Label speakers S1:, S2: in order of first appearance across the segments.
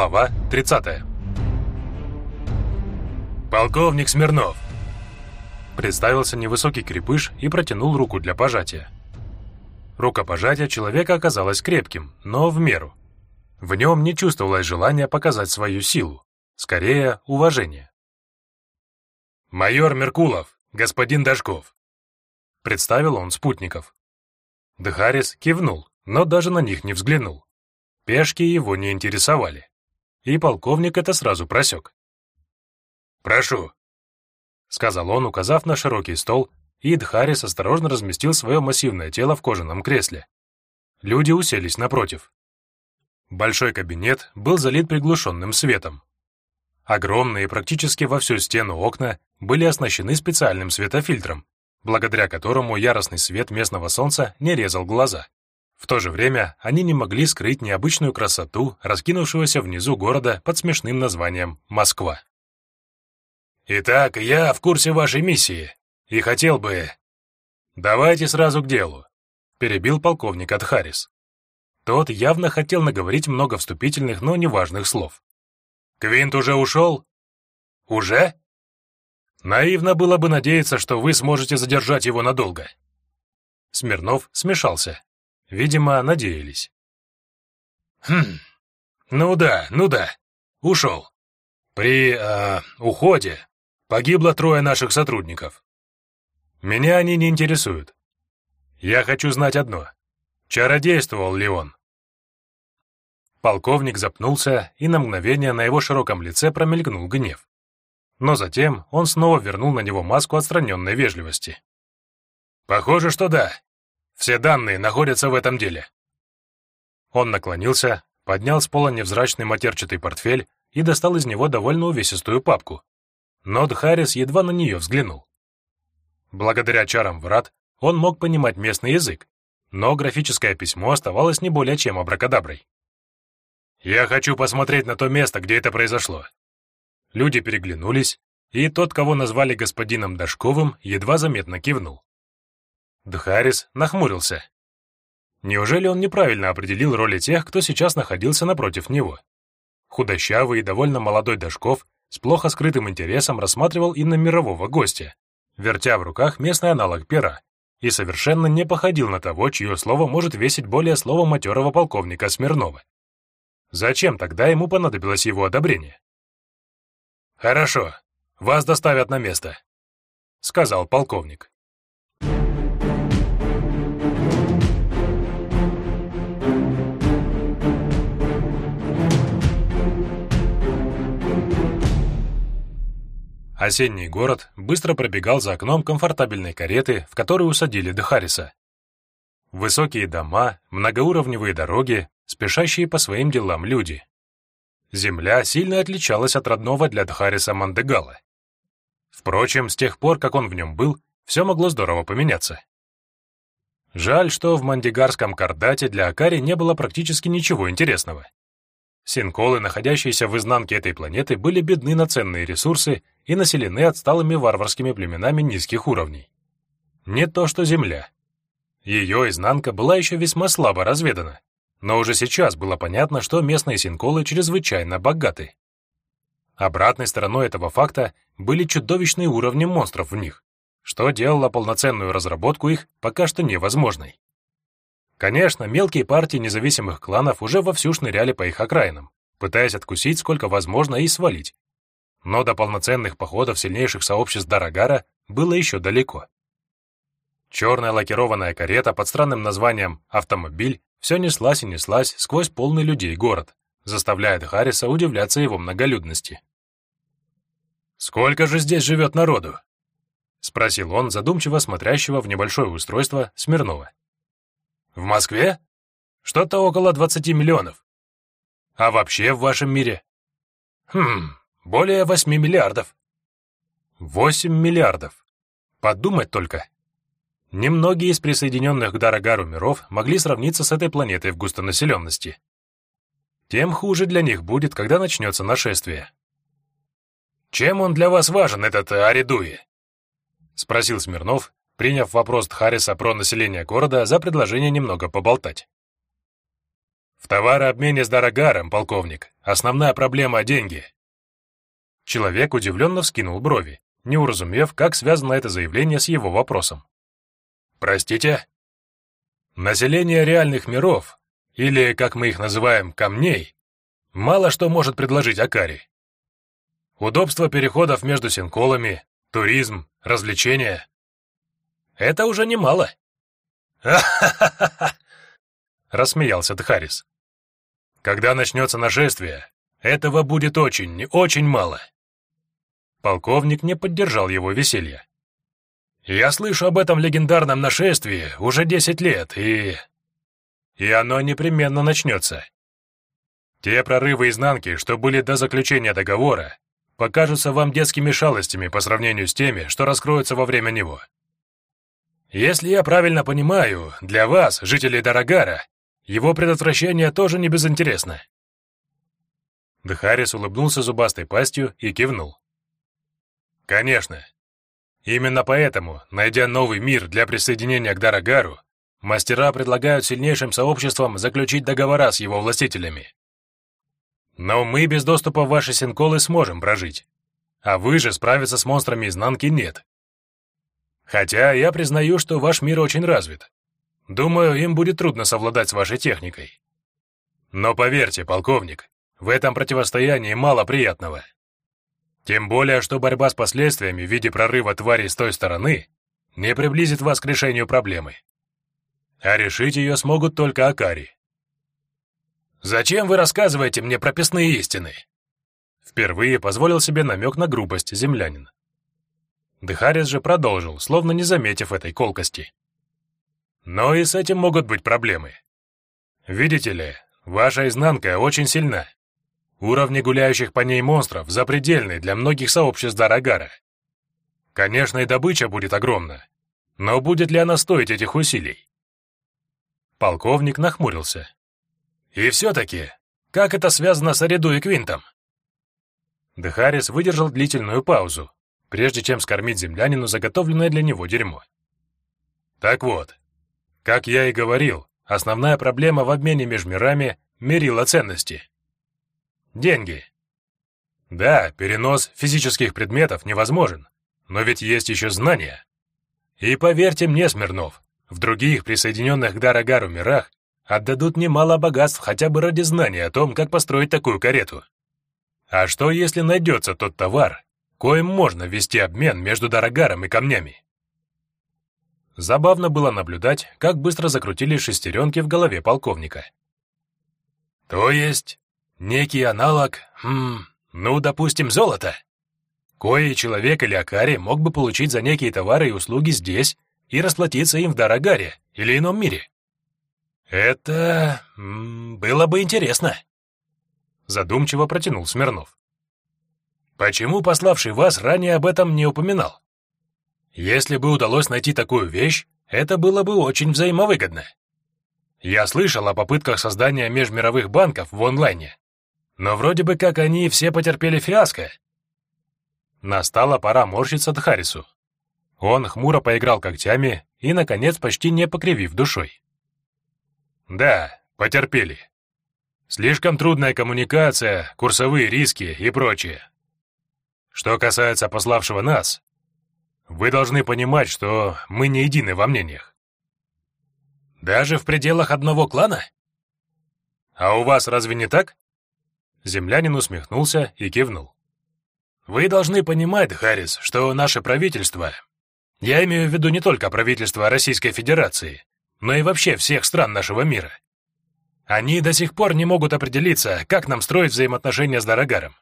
S1: Глава 30. «Полковник Смирнов!» Представился невысокий крепыш и протянул руку для пожатия. Рукопожатие человека оказалось крепким, но в меру. В нем не чувствовалось желания показать свою силу, скорее уважение. «Майор Меркулов, господин Дашков!» Представил он спутников. Дхарис кивнул, но даже на них не взглянул. Пешки его не интересовали и полковник это сразу просек. «Прошу», — сказал он, указав на широкий стол, и Дхарис осторожно разместил свое массивное тело в кожаном кресле. Люди уселись напротив. Большой кабинет был залит приглушенным светом. Огромные, практически во всю стену окна были оснащены специальным светофильтром, благодаря которому яростный свет местного солнца не резал глаза. В то же время они не могли скрыть необычную красоту раскинувшегося внизу города под смешным названием Москва. «Итак, я в курсе вашей миссии и хотел бы...» «Давайте сразу к делу», — перебил полковник Адхарис. Тот явно хотел наговорить много вступительных, но неважных слов. «Квинт уже ушел?» «Уже?» «Наивно было бы надеяться, что вы сможете задержать его надолго». Смирнов смешался. Видимо, надеялись. «Хм, ну да, ну да, ушел. При э, уходе погибло трое наших сотрудников. Меня они не интересуют. Я хочу знать одно. Чародействовал ли он?» Полковник запнулся, и на мгновение на его широком лице промелькнул гнев. Но затем он снова вернул на него маску отстраненной вежливости. «Похоже, что да. Все данные находятся в этом деле». Он наклонился, поднял с пола невзрачный матерчатый портфель и достал из него довольно увесистую папку. Но Дхарис едва на нее взглянул. Благодаря чарам врат он мог понимать местный язык, но графическое письмо оставалось не более чем абракадаброй. «Я хочу посмотреть на то место, где это произошло». Люди переглянулись, и тот, кого назвали господином Дашковым, едва заметно кивнул. Дхарис нахмурился. Неужели он неправильно определил роли тех, кто сейчас находился напротив него? Худощавый и довольно молодой Дашков с плохо скрытым интересом рассматривал и на мирового гостя, вертя в руках местный аналог пера, и совершенно не походил на того, чье слово может весить более слова матерого полковника Смирнова. Зачем тогда ему понадобилось его одобрение? «Хорошо, вас доставят на место», — сказал полковник. Осенний город быстро пробегал за окном комфортабельной кареты, в которую усадили Дехариса. Высокие дома, многоуровневые дороги, спешащие по своим делам люди. Земля сильно отличалась от родного для Дхариса Мандегала. Впрочем, с тех пор, как он в нем был, все могло здорово поменяться. Жаль, что в Мандигарском Кардате для Акари не было практически ничего интересного. Синколы, находящиеся в изнанке этой планеты, были бедны на ценные ресурсы и населены отсталыми варварскими племенами низких уровней. Не то что Земля. Ее изнанка была еще весьма слабо разведана, но уже сейчас было понятно, что местные синколы чрезвычайно богаты. Обратной стороной этого факта были чудовищные уровни монстров в них, что делало полноценную разработку их пока что невозможной. Конечно, мелкие партии независимых кланов уже вовсю шныряли по их окраинам, пытаясь откусить сколько возможно и свалить. Но до полноценных походов сильнейших сообществ Дарагара было еще далеко. Черная лакированная карета под странным названием «Автомобиль» все неслась и неслась сквозь полный людей город, заставляя Харриса удивляться его многолюдности. «Сколько же здесь живет народу?» — спросил он задумчиво смотрящего в небольшое устройство Смирнова. В Москве? Что-то около 20 миллионов. А вообще в вашем мире? Хм, более 8 миллиардов. 8 миллиардов. Подумать только. Немногие из присоединенных к Дарагару миров могли сравниться с этой планетой в густонаселенности. Тем хуже для них будет, когда начнется нашествие. «Чем он для вас важен, этот Аридуи?» — спросил Смирнов, приняв вопрос Тхариса про население города за предложение немного поболтать. В товарообмене с Дорогаром, полковник, основная проблема — деньги». Человек удивленно вскинул брови, не уразумев, как связано это заявление с его вопросом. «Простите?» «Население реальных миров, или, как мы их называем, камней, мало что может предложить Акари. Удобство переходов между синколами, туризм, развлечения — это уже немало». «Ха-ха-ха-ха!» — рассмеялся Тхарис. «Когда начнется нашествие, этого будет очень, очень мало». Полковник не поддержал его веселье. «Я слышу об этом легендарном нашествии уже десять лет, и... и оно непременно начнется. Те прорывы изнанки, что были до заключения договора, покажутся вам детскими шалостями по сравнению с теми, что раскроются во время него. Если я правильно понимаю, для вас, жителей Дорогара, его предотвращение тоже не безинтересно». Дхарис улыбнулся зубастой пастью и кивнул. Конечно. Именно поэтому, найдя новый мир для присоединения к Дарагару, мастера предлагают сильнейшим сообществам заключить договора с его властителями. Но мы без доступа в ваши синколы сможем прожить. А вы же справиться с монстрами изнанки нет. Хотя я признаю, что ваш мир очень развит. Думаю, им будет трудно совладать с вашей техникой. Но поверьте, полковник, в этом противостоянии мало приятного. Тем более, что борьба с последствиями в виде прорыва твари с той стороны не приблизит вас к решению проблемы. А решить ее смогут только Акари. «Зачем вы рассказываете мне прописные истины?» Впервые позволил себе намек на грубость землянин. Дехарис же продолжил, словно не заметив этой колкости. «Но и с этим могут быть проблемы. Видите ли, ваша изнанка очень сильна. Уровни гуляющих по ней монстров запредельны для многих сообществ Дарагара. Конечно, и добыча будет огромна, но будет ли она стоить этих усилий? Полковник нахмурился. И все-таки, как это связано с Ариду и Квинтом? Дехарис выдержал длительную паузу, прежде чем скормить землянину заготовленное для него дерьмо. Так вот, как я и говорил, основная проблема в обмене между мирами — мерила ценности. Деньги. Да, перенос физических предметов невозможен, но ведь есть еще знания. И поверьте мне, Смирнов, в других присоединенных к Дарагару мирах отдадут немало богатств хотя бы ради знания о том, как построить такую карету. А что, если найдется тот товар, коим можно вести обмен между Дарагаром и камнями? Забавно было наблюдать, как быстро закрутились шестеренки в голове полковника. То есть Некий аналог, хм, ну, допустим, золото. Кое человек или Акари мог бы получить за некие товары и услуги здесь и расплатиться им в Дарагаре или ином мире. Это м, было бы интересно. Задумчиво протянул Смирнов. Почему пославший вас ранее об этом не упоминал? Если бы удалось найти такую вещь, это было бы очень взаимовыгодно. Я слышал о попытках создания межмировых банков в онлайне, но вроде бы как они все потерпели фиаско. Настала пора морщиться Дхарису. Он хмуро поиграл когтями и, наконец, почти не покривив душой. Да, потерпели. Слишком трудная коммуникация, курсовые риски и прочее. Что касается пославшего нас, вы должны понимать, что мы не едины во мнениях. Даже в пределах одного клана? А у вас разве не так? Землянин усмехнулся и кивнул. «Вы должны понимать, Харрис, что наше правительство, я имею в виду не только правительство Российской Федерации, но и вообще всех стран нашего мира, они до сих пор не могут определиться, как нам строить взаимоотношения с Дорогаром.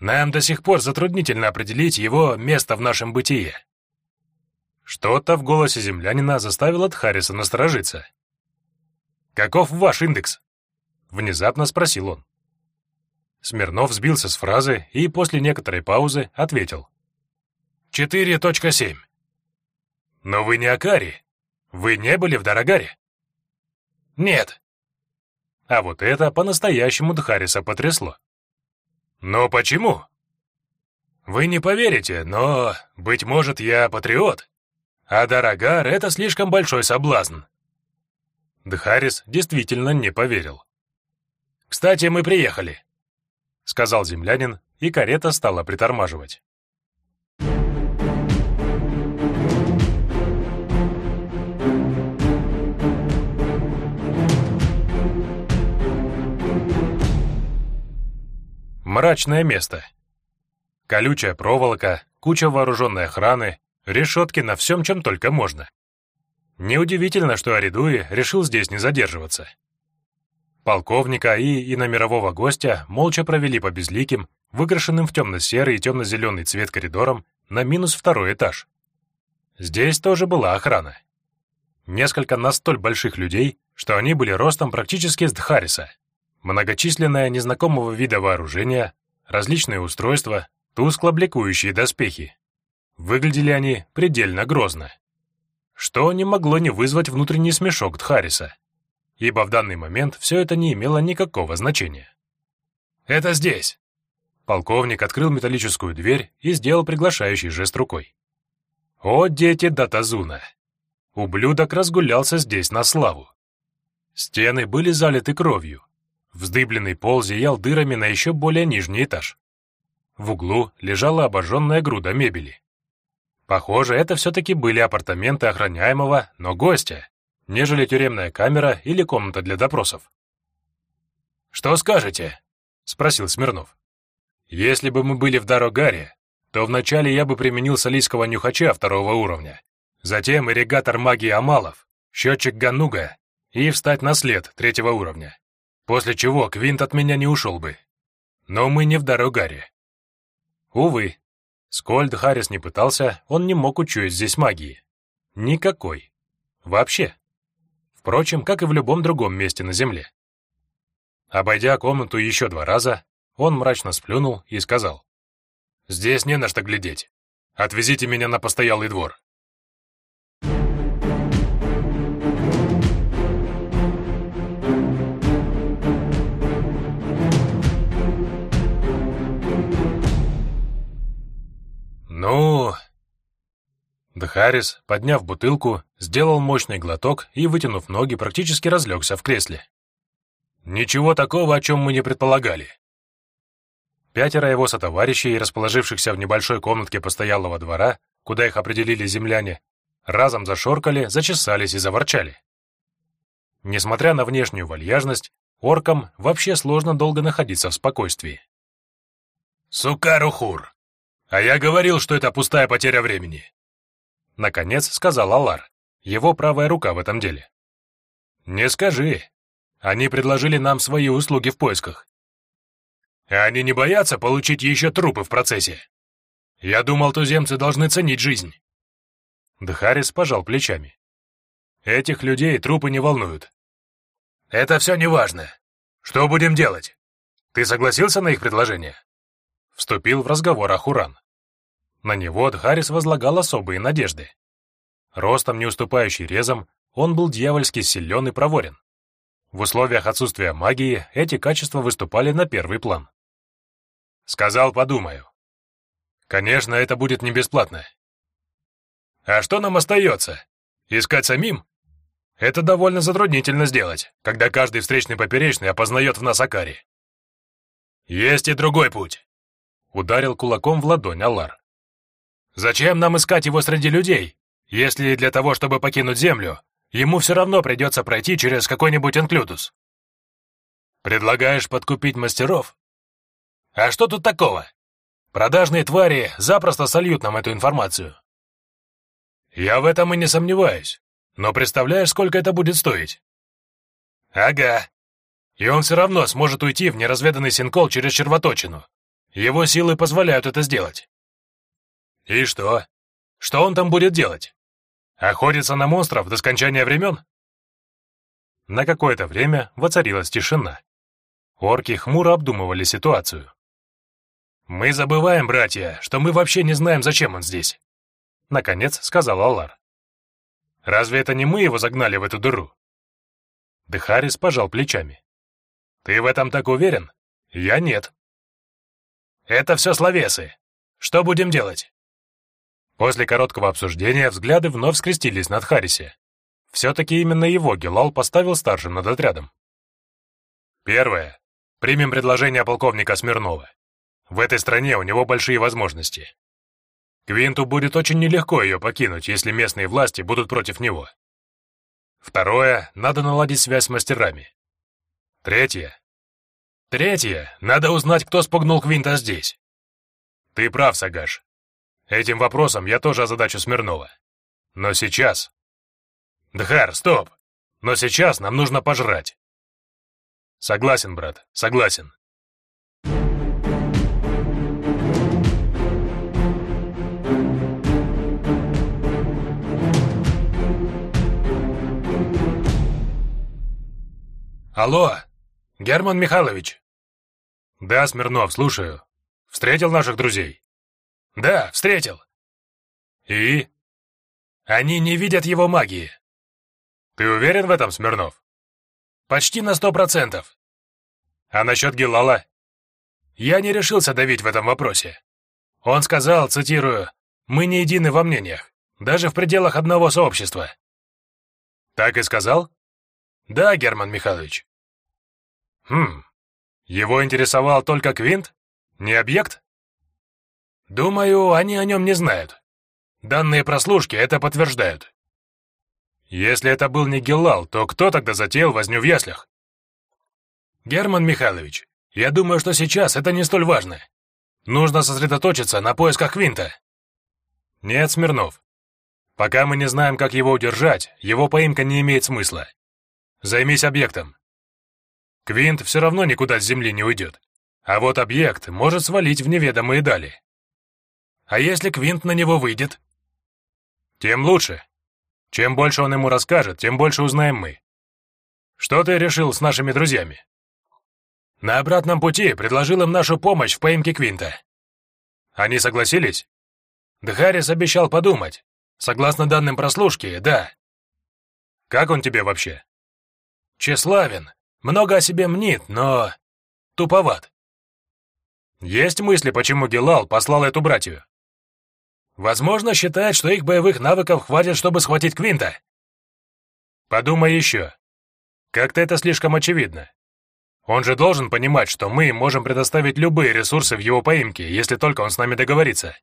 S1: Нам до сих пор затруднительно определить его место в нашем бытие». Что-то в голосе землянина заставило Тхариса насторожиться. «Каков ваш индекс?» — внезапно спросил он. Смирнов сбился с фразы и после некоторой паузы ответил. «4.7». «Но вы не Акари. Вы не были в Дорогаре?» «Нет». А вот это по-настоящему Дхариса потрясло. «Но почему?» «Вы не поверите, но, быть может, я патриот, а Дорогар — это слишком большой соблазн». Дхарис действительно не поверил. Кстати, мы приехали», — сказал землянин, и карета стала притормаживать. Мрачное место. Колючая проволока, куча вооруженной охраны, решетки на всем, чем только можно. Неудивительно, что Аридуи решил здесь не задерживаться. Полковника и иномирового гостя молча провели по безликим, выкрашенным в темно-серый и темно-зеленый цвет коридорам на минус второй этаж. Здесь тоже была охрана. Несколько настоль больших людей, что они были ростом практически с Дхариса. Многочисленное незнакомого вида вооружения, различные устройства, тускло бликующие доспехи. Выглядели они предельно грозно. Что не могло не вызвать внутренний смешок Дхариса, ибо в данный момент все это не имело никакого значения. «Это здесь!» Полковник открыл металлическую дверь и сделал приглашающий жест рукой. «О, дети Датазуна!» Ублюдок разгулялся здесь на славу. Стены были залиты кровью, Вздыбленный пол зиял дырами на еще более нижний этаж. В углу лежала обожженная груда мебели. Похоже, это все-таки были апартаменты охраняемого, но гостя, нежели тюремная камера или комната для допросов. «Что скажете?» — спросил Смирнов. «Если бы мы были в Дорогаре, то вначале я бы применил солийского нюхача второго уровня, затем ирригатор магии Амалов, счетчик Гануга и встать на след третьего уровня. После чего Квинт от меня не ушел бы. Но мы не в Дорогаре. Увы, сколь Харрис не пытался, он не мог учуять здесь магии. Никакой. Вообще. Впрочем, как и в любом другом месте на Земле. Обойдя комнату еще два раза, он мрачно сплюнул и сказал. «Здесь не на что глядеть. Отвезите меня на постоялый двор. «Ну...» Дхарис, подняв бутылку, сделал мощный глоток и, вытянув ноги, практически разлегся в кресле. «Ничего такого, о чем мы не предполагали». Пятеро его сотоварищей, расположившихся в небольшой комнатке постоялого двора, куда их определили земляне, разом зашоркали, зачесались и заворчали. Несмотря на внешнюю вальяжность, оркам вообще сложно долго находиться в спокойствии. «Сукарухур!» «А я говорил, что это пустая потеря времени!» Наконец сказал Алар, его правая рука в этом деле. «Не скажи. Они предложили нам свои услуги в поисках. Они не боятся получить еще трупы в процессе. Я думал, туземцы должны ценить жизнь». Дхарис пожал плечами. «Этих людей трупы не волнуют». «Это все неважно. Что будем делать? Ты согласился на их предложение?» Вступил в разговор Ахуран. На него Дхарис возлагал особые надежды. Ростом не уступающий резом, он был дьявольски силен и проворен. В условиях отсутствия магии эти качества выступали на первый план. Сказал, подумаю. Конечно, это будет не бесплатно. А что нам остается? Искать самим? Это довольно затруднительно сделать, когда каждый встречный поперечный опознает в нас Акари. Есть и другой путь ударил кулаком в ладонь Аллар. «Зачем нам искать его среди людей, если для того, чтобы покинуть Землю, ему все равно придется пройти через какой-нибудь инклюдус?» «Предлагаешь подкупить мастеров?» «А что тут такого? Продажные твари запросто сольют нам эту информацию». «Я в этом и не сомневаюсь, но представляешь, сколько это будет стоить?» «Ага. И он все равно сможет уйти в неразведанный синкол через червоточину, его силы позволяют это сделать. И что? Что он там будет делать? Охотиться на монстров до скончания времен? На какое-то время воцарилась тишина. Орки хмуро обдумывали ситуацию. «Мы забываем, братья, что мы вообще не знаем, зачем он здесь», — наконец сказал Аллар. «Разве это не мы его загнали в эту дыру?» Дехарис пожал плечами. «Ты в этом так уверен? Я нет». Это все словесы. Что будем делать?» После короткого обсуждения взгляды вновь скрестились над Харрисе. Все-таки именно его Гелал поставил старшим над отрядом. Первое. Примем предложение полковника Смирнова. В этой стране у него большие возможности. Квинту будет очень нелегко ее покинуть, если местные власти будут против него. Второе, надо наладить связь с мастерами. Третье. Третье, надо узнать, кто спугнул Квинта здесь. Ты прав, Сагаш. Этим вопросом я тоже озадачу Смирнова. Но сейчас... Дхар, стоп! Но сейчас нам нужно пожрать. Согласен, брат, согласен. Алло, Герман Михайлович. Да, Смирнов, слушаю. Встретил наших друзей? Да, встретил. И? Они не видят его магии. Ты уверен в этом, Смирнов? Почти на сто процентов. А насчет Гелала? Я не решился давить в этом вопросе. Он сказал, цитирую, «Мы не едины во мнениях, даже в пределах одного сообщества». Так и сказал? Да, Герман Михайлович. Хм, его интересовал только Квинт? Не объект? Думаю, они о нем не знают. Данные прослушки это подтверждают. Если это был не Геллал, то кто тогда затеял возню в яслях? Герман Михайлович, я думаю, что сейчас это не столь важно. Нужно сосредоточиться на поисках Квинта. Нет, Смирнов. Пока мы не знаем, как его удержать, его поимка не имеет смысла. Займись объектом. Квинт все равно никуда с Земли не уйдет. А вот объект может свалить в неведомые дали. А если Квинт на него выйдет? Тем лучше. Чем больше он ему расскажет, тем больше узнаем мы. Что ты решил с нашими друзьями? На обратном пути предложил им нашу помощь в поимке Квинта. Они согласились? Дхарис обещал подумать. Согласно данным прослушки, да. Как он тебе вообще? Тщеславен, много о себе мнит, но... туповат. Есть мысли, почему Гелал послал эту братью? Возможно, считает, что их боевых навыков хватит, чтобы схватить Квинта. Подумай еще. Как-то это слишком очевидно. Он же должен понимать, что мы можем предоставить любые ресурсы в его поимке, если только он с нами договорится.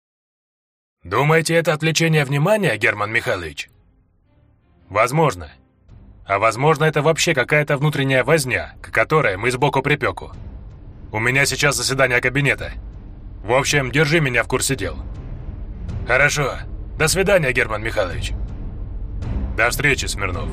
S1: Думаете, это отвлечение внимания, Герман Михайлович? Возможно. А возможно, это вообще какая-то внутренняя возня, к которой мы сбоку припеку. У меня сейчас заседание кабинета. В общем, держи меня в курсе дел. Хорошо. До свидания, Герман Михайлович. До встречи, Смирнов.